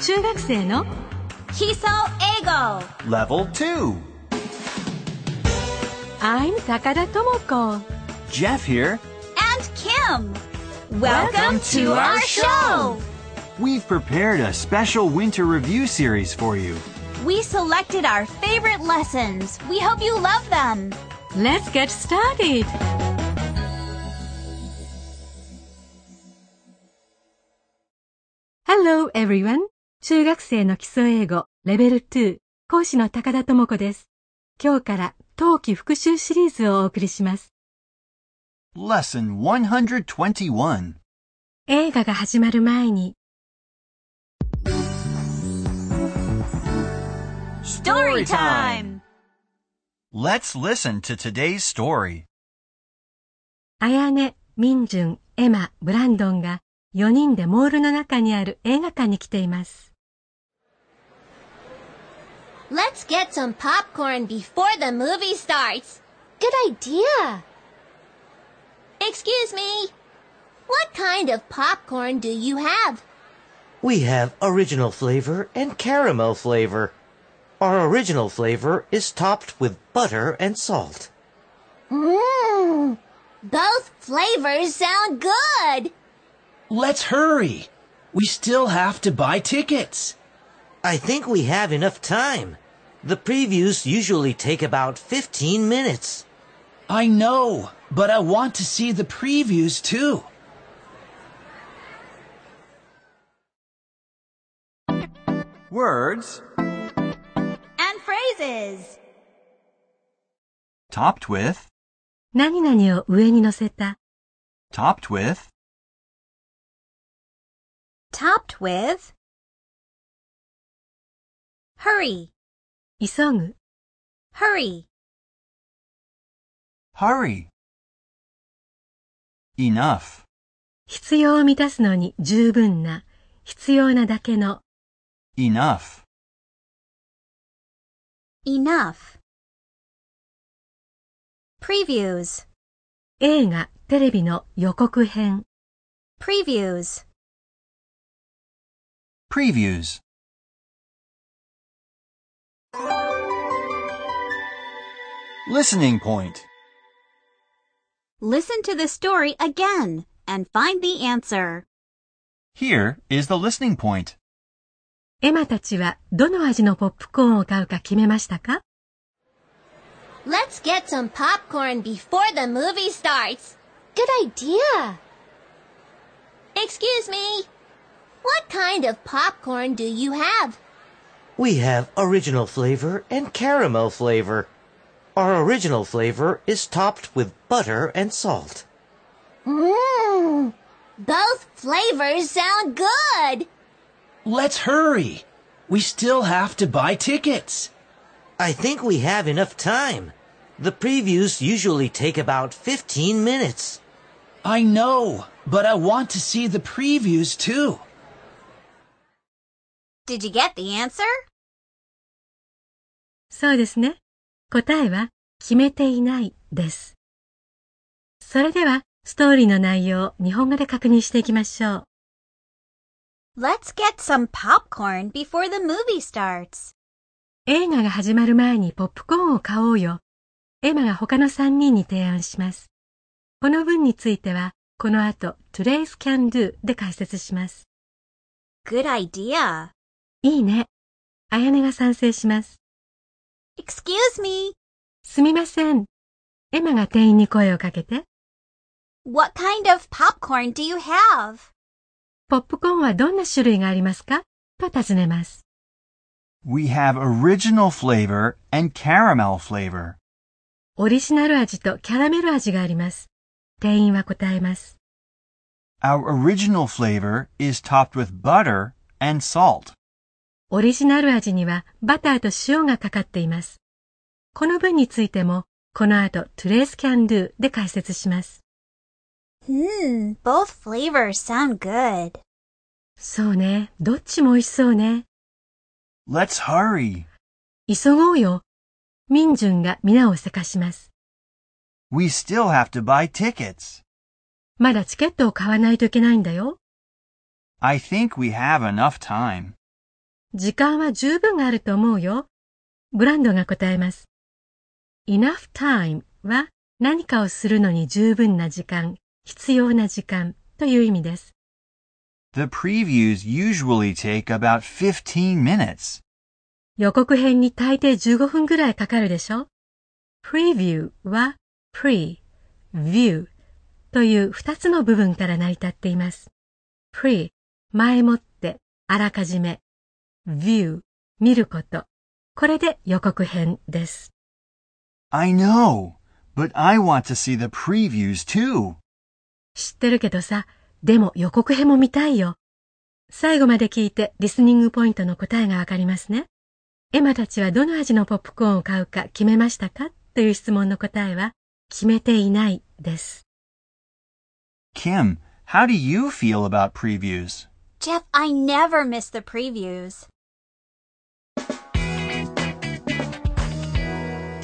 中学生の基礎英語 Level 2. I'm 高田智子 Jeff here. and Kim. Welcome to our show. We've prepared a special winter review series for you. We selected our favorite lessons. We hope you love them. Let's get started! Hello everyone! 中学生の基礎英語レベル2講師の高田智子です。今日から冬季復習シリーズをお送りします。Lesson 121. 映画が始まる前に Story time. Let's listen to today's story. あやね、みんじゅん、エマ、ブランドンが4人でモールの中にある映画館に来ています。Let's get some popcorn before the movie starts. Good idea. Excuse me. What kind of popcorn do you have? We have original flavor and caramel flavor. Our original flavor is topped with butter and salt. Mmm. Both flavors sound good. Let's hurry. We still have to buy tickets. I think we have enough time. The previews usually take about 15 minutes. I know, but I want to see the previews too. Words And phrases. topped with, 何々を上に乗せた、 topped with, Topped with. Hurry. 急ぐ、Hurry. hurry. Enough. 必要を満たすのに十分な、必要なだけの、Enough. Enough. Previews. 映画、テレビの予告編、Previews. Previews. Listening point. Listen to the story again and find the answer. Here is the listening point. エマたちはどの味のポップコーンを買うか決めましたか Let's get some popcorn before the movie starts. Good idea. Excuse me. What kind of popcorn do you have? We have original flavor and caramel flavor. Our original flavor is topped with butter and salt. Mmm. Both flavors sound good. Let's hurry. We still have to buy tickets. I think we have enough time. The previews usually take about 15 minutes. I know, but I want to see the previews too. Did you get the answer? そうですね。答えは、決めていないです。それでは、ストーリーの内容を日本語で確認していきましょう。Let's get some popcorn before the movie starts. 映画が始まる前にポップコーンを買おうよ。エマが他の3人に提案します。この文については、この後、today's can do で解説します。Good idea. いいね。あやねが賛成します。Excuse me. すみません。エマが店員に声をかけて、 What kind of popcorn do you have? ポップコーンはどんな種類がありますかと尋ねます。 We have original flavor and caramel flavor. オリジナル味とキャラメル味があります。店員は答えます。 Our original flavor is topped with butter and salt. オリジナル味にはバターと塩がかかっています。この分についても、この後、トゥレースキャンドゥで解説します。Hmm, both flavors sound good. そうね。どっちも美味しそうね。Let's hurry. 急ごうよ。ミンジュンが皆をせかします。We still have to buy tickets. まだチケットを買わないといけないんだよ。I think we have enough time. 時間は十分あると思うよ。ブランドが答えます。enough time は何かをするのに十分な時間、必要な時間という意味です。The previews usually take about 15 minutes. 予告編に大抵15分ぐらいかかるでしょ ?preview は pre, view という二つの部分から成り立っています。pre 前もって、あらかじめ。View 見ること。これで予告編です。I know, but I want to see the previews too. 知ってるけどさ、でも予告編も見たいよ。最後まで聞いてリスニングポイントの答えがわかりますね。エマたちはどの味のポップコーンを買うか決めましたかという質問の答えは、決めていないです。Kim, how do you feel about previews? Jeff, I never miss the previews.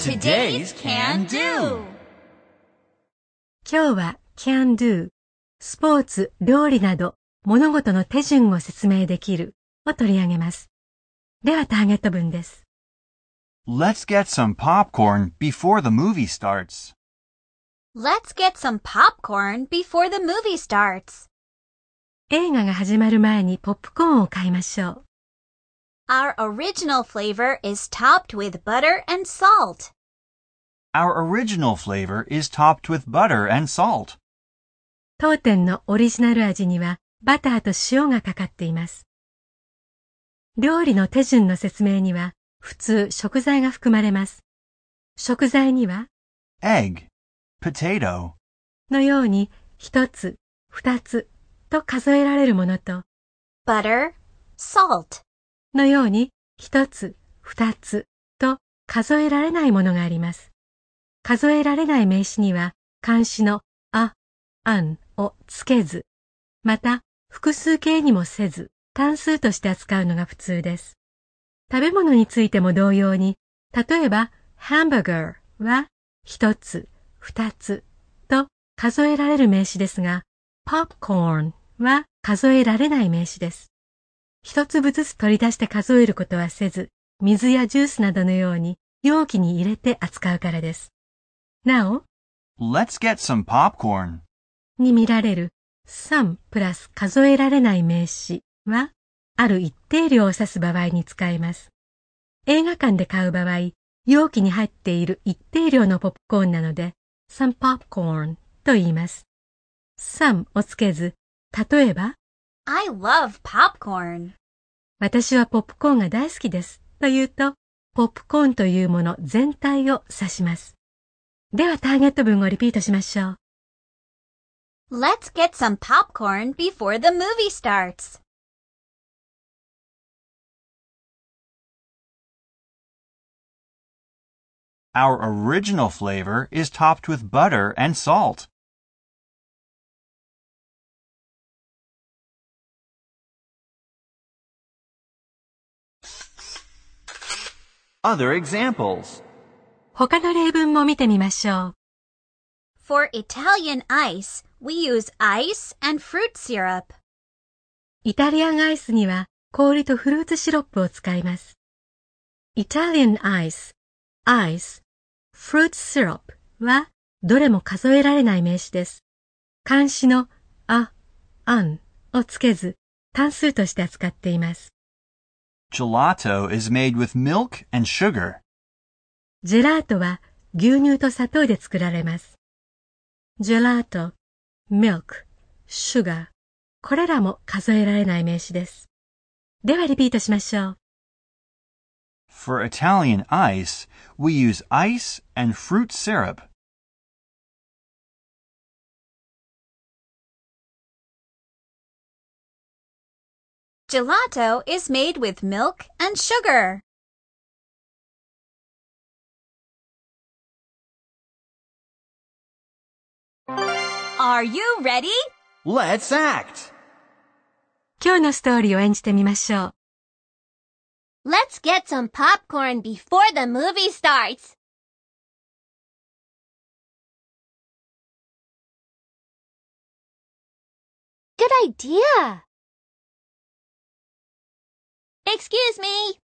Today's Can Do. 今日は can do、スポーツ、料理など物事の手順を説明できるを取り上げます。ではターゲット文です。Let's get some popcorn before the movie starts. Let's get some popcorn before the movie starts. 映画が始まる前にポップコーンを買いましょう。Our original flavor is topped with butter and salt. Our original flavor is topped with butter and salt. 当店のオリジナル味にはバターと塩がかかっています。料理の手順の説明には普通食材が含まれます。食材には Egg, potato, のように一つ、二つと数えられるものと Butter, salt. のように一つ、二つと数えられないものがあります。数えられない名詞には漢詞のあ、あんをつけず、また複数形にもせず単数として扱うのが普通です。食べ物についても同様に、例えばハンバーガーは一つ、二つと数えられる名詞ですが、ポップコーンは数えられない名詞です。一粒ずつ取り出して数えることはせず、水やジュースなどのように容器に入れて扱うからです。なお、let's get some popcorn. に見られる some プラス数えられない名詞は、ある一定量を指す場合に使います。映画館で買う場合、容器に入っている一定量のポップコーンなので、some popcorn と言います。some をつけず、例えば、I love popcorn. 私はポップコーンが大好きです。と言うと、ポップコーンというもの全体を指します。ではターゲット文をリピートしましょう。 Let's get some popcorn before the movie starts. Our original flavor is topped with butter and salt. Other examples. 他の例文も見てみましょう。For Italian ice, we use ice and fruit syrup. イタリアンアイスには氷とフルーツシロップを使います。Italian ice, ice, fruit syrup はどれも数えられない名詞です。漢詞のあ、あんをつけず単数として扱っています。Gelato is made with milk and sugar. ジェラートは牛乳と砂糖で作られます。ジェラート、milk、sugar、これらも数えられない名詞です。ではリピートしましょう。 For Italian ice, we use ice and fruit syrup. Gelato is made with milk and sugar. Are you ready? Let's act. 今日のストーリーを演じてみましょう。 Let's get some popcorn before the movie starts. Good idea. Excuse me.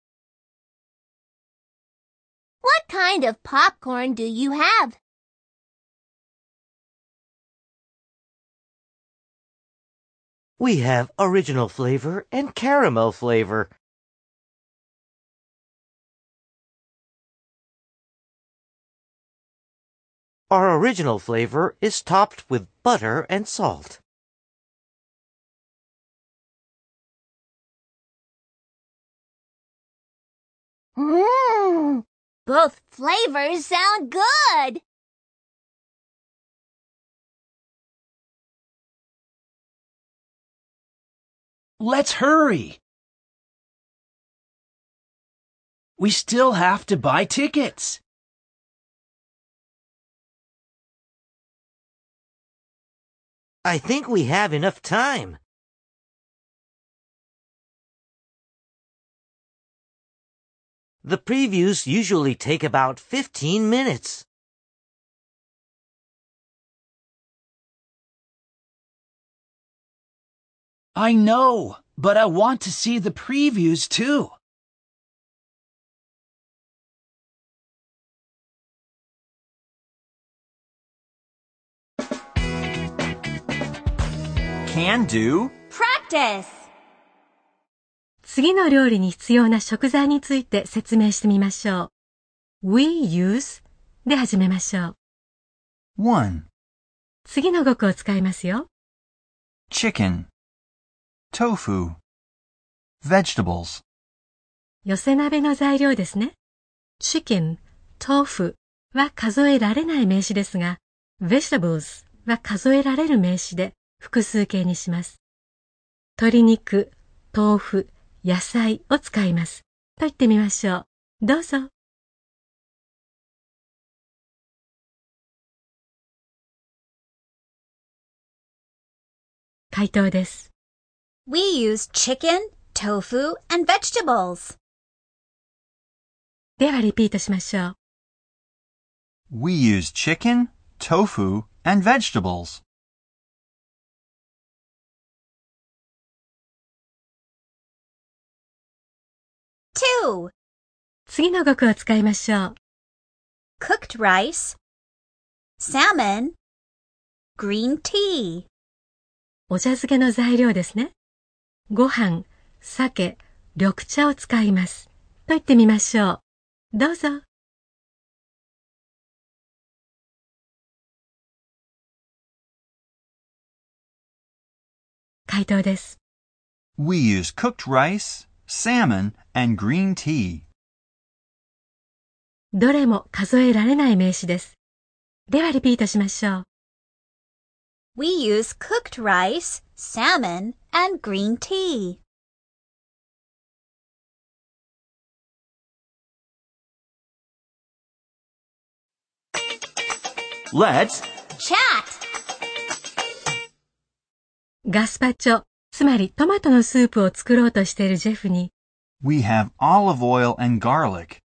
What kind of popcorn do you have? We have original flavor and caramel flavor. Our original flavor is topped with butter and salt. Mmm. Both flavors sound good. Let's hurry. We still have to buy tickets. I think we have enough time. The previews usually take about 15 minutes. I know, but I want to see the previews too. Can do? Practice. 次の料理に必要な食材について説明してみましょう。We use で始めましょう。1. 次の語句を使いますよ。Chicken. Tofu. Vegetables. 寄せ鍋の材料ですね。chicken, tofu は数えられない名詞ですが、vegetables は数えられる名詞で複数形にします。鶏肉、豆腐、野菜を使います。と言ってみましょう。どうぞ。回答です。We use chicken, tofu, and vegetables. ではリピートしましょう。 We use chicken, tofu, and vegetables. 2. 次の語句を使いましょう。 Cooked rice, salmon, green tea. お茶漬けの材料ですね。 ご飯、酒、緑茶を使います。と言ってみましょう。どうぞ。回答です。We use cooked rice, salmon, and green tea. どれも数えられない名詞です。ではリピートしましょう。We use cooked rice, salmon, and green tea. Let's Chat. ガスパチョ、つまりトマトのスープを作ろうとしているジェフに、We have olive oil and garlic.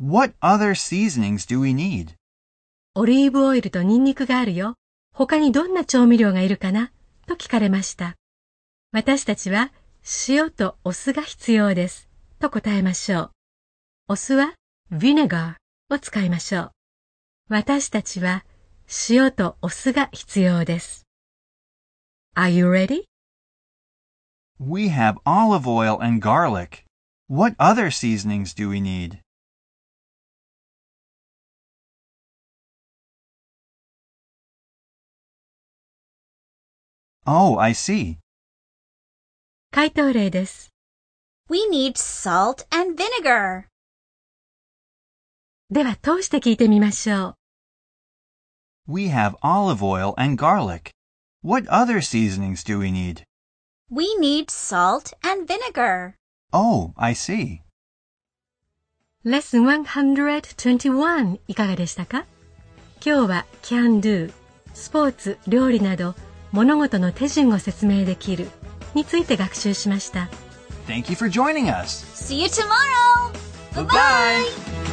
What other seasonings do we need? オリーブオイルとニンニクがあるよ。他にどんな調味料がいるかなと聞かれました。私たちは塩とお酢が必要です。と答えましょう。お酢は vinegar を使いましょう。私たちは塩とお酢が必要です。Are you ready? We have olive oil and garlic. What other seasonings do we need? Oh, I see. 回答例です。We need salt and vinegar. では通して聞いてみましょう。We have olive oil and garlic. What other seasonings do we need? We need salt and vinegar. Oh, I see. レッスン121いかがでしたか今日は can do、スポーツ、料理など物事の手順を説明できるについて学習しました。 Thank you for joining us. See you tomorrow. Bye-bye.